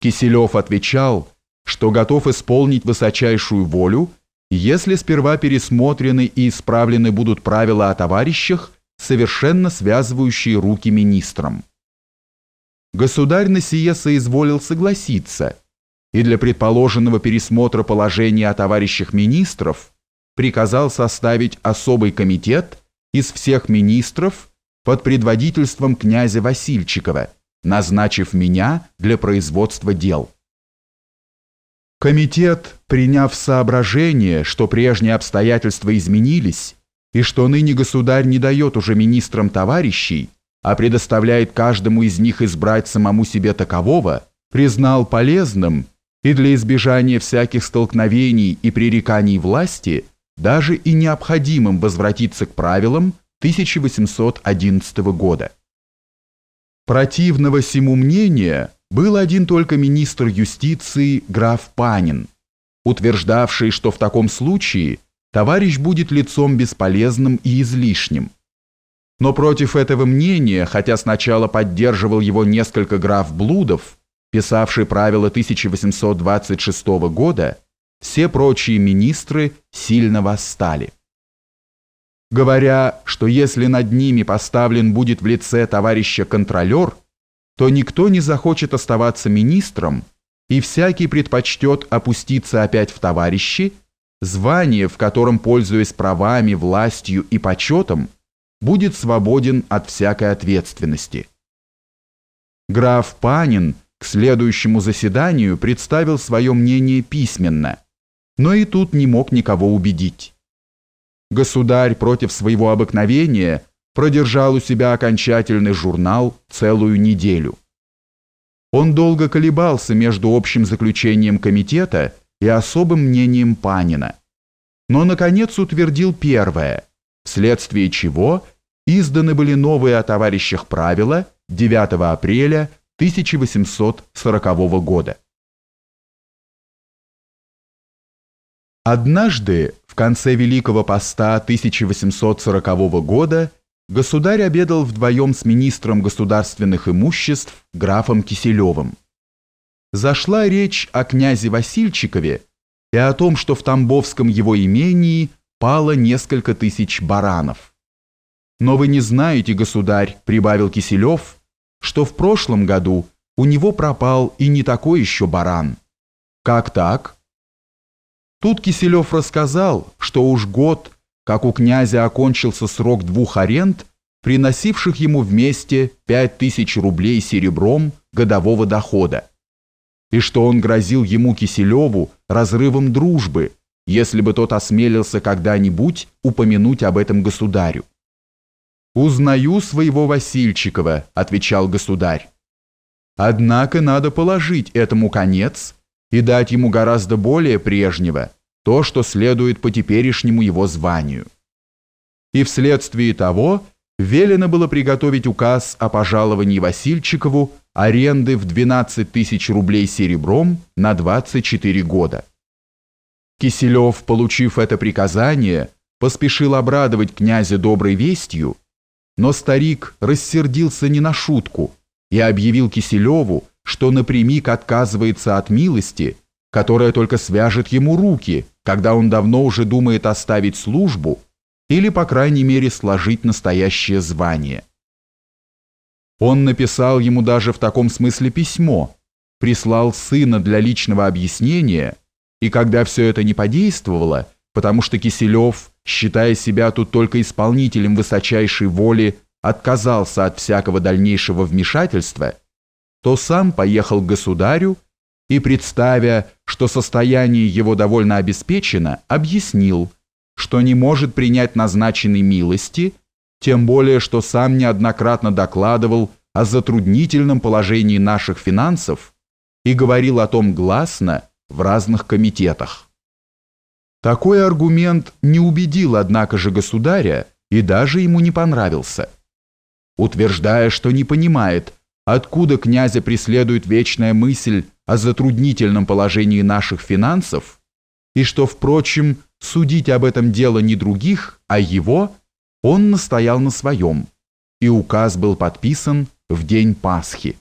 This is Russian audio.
Киселев отвечал, что готов исполнить высочайшую волю, если сперва пересмотрены и исправлены будут правила о товарищах, совершенно связывающие руки министрам. Государь на сие соизволил согласиться, и для предположенного пересмотра положения о товарищах министров приказал составить особый комитет из всех министров под предводительством князя Васильчикова, назначив меня для производства дел. Комитет, приняв соображение, что прежние обстоятельства изменились, и что ныне государь не дает уже министрам товарищей, а предоставляет каждому из них избрать самому себе такового, признал полезным и для избежания всяких столкновений и пререканий власти даже и необходимым возвратиться к правилам 1811 года. Противного сему мнения был один только министр юстиции граф Панин, утверждавший, что в таком случае товарищ будет лицом бесполезным и излишним. Но против этого мнения, хотя сначала поддерживал его несколько граф Блудов, писавший правила 1826 года, все прочие министры сильно восстали. Говоря, что если над ними поставлен будет в лице товарища контролер, то никто не захочет оставаться министром, и всякий предпочтет опуститься опять в товарищи, звание, в котором, пользуясь правами, властью и почетом, будет свободен от всякой ответственности. Граф Панин к следующему заседанию представил свое мнение письменно, но и тут не мог никого убедить. Государь против своего обыкновения продержал у себя окончательный журнал целую неделю. Он долго колебался между общим заключением комитета и особым мнением Панина, но, наконец, утвердил первое, вследствие чего изданы были новые о товарищах правила 9 апреля 1840 года. Однажды, конце Великого Поста 1840 года, государь обедал вдвоем с министром государственных имуществ графом Киселевым. Зашла речь о князе Васильчикове и о том, что в Тамбовском его имении пало несколько тысяч баранов. «Но вы не знаете, государь», — прибавил Киселев, «что в прошлом году у него пропал и не такой еще баран». «Как так?» Тут Киселев рассказал, что уж год как у князя окончился срок двух аренд, приносивших ему вместе пять тысяч рублей серебром годового дохода, и что он грозил ему Киселеву разрывом дружбы, если бы тот осмелился когда-нибудь упомянуть об этом государю. «Узнаю своего Васильчикова», — отвечал государь. «Однако надо положить этому конец и дать ему гораздо более прежнего, то, что следует по теперешнему его званию. И вследствие того велено было приготовить указ о пожаловании Васильчикову аренды в 12 тысяч рублей серебром на 24 года. Киселев, получив это приказание, поспешил обрадовать князя доброй вестью, но старик рассердился не на шутку и объявил Киселеву, что напрямик отказывается от милости, которая только свяжет ему руки, когда он давно уже думает оставить службу или, по крайней мере, сложить настоящее звание. Он написал ему даже в таком смысле письмо, прислал сына для личного объяснения, и когда все это не подействовало, потому что Киселев, считая себя тут только исполнителем высочайшей воли, отказался от всякого дальнейшего вмешательства, то сам поехал к государю и, представя, что состояние его довольно обеспечено, объяснил, что не может принять назначенной милости, тем более, что сам неоднократно докладывал о затруднительном положении наших финансов и говорил о том гласно в разных комитетах. Такой аргумент не убедил, однако же, государя и даже ему не понравился. Утверждая, что не понимает, откуда князя преследует вечная мысль о затруднительном положении наших финансов, и что, впрочем, судить об этом дело не других, а его, он настоял на своем, и указ был подписан в день Пасхи.